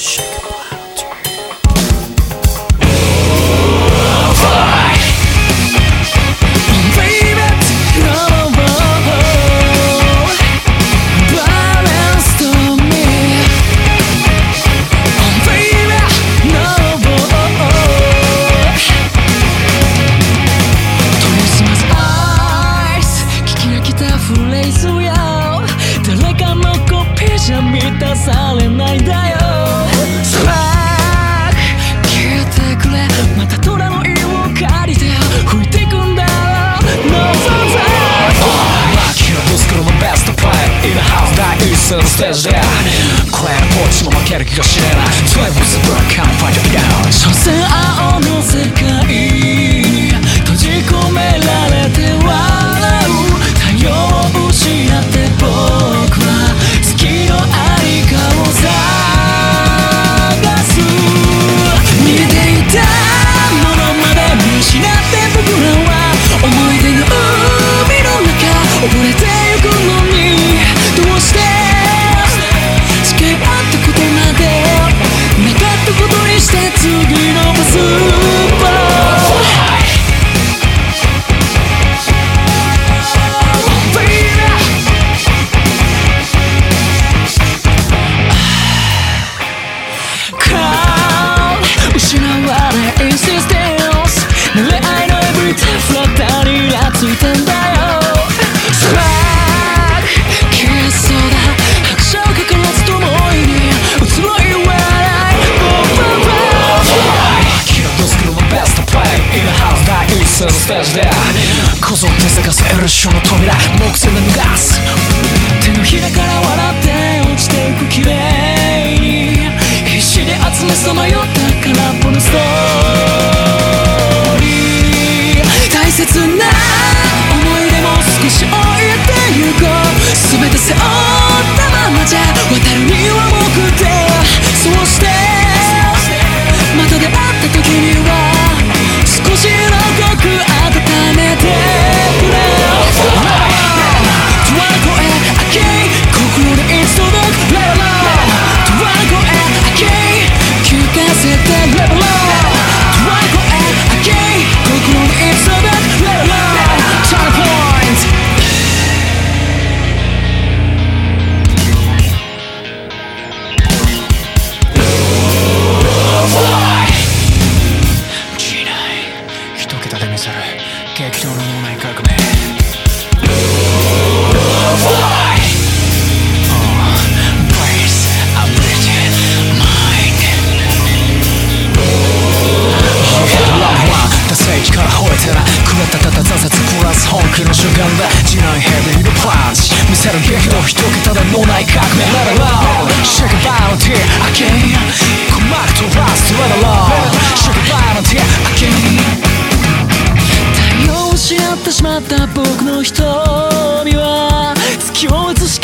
Shh. じるステージでこれポーチも負ける気がしねえな12 was a black can't fight it down 所詮青の世界こぞって探せるルシの扉目線で逃がす。激動の脳内革命 Yeah. った僕の瞳は月を映し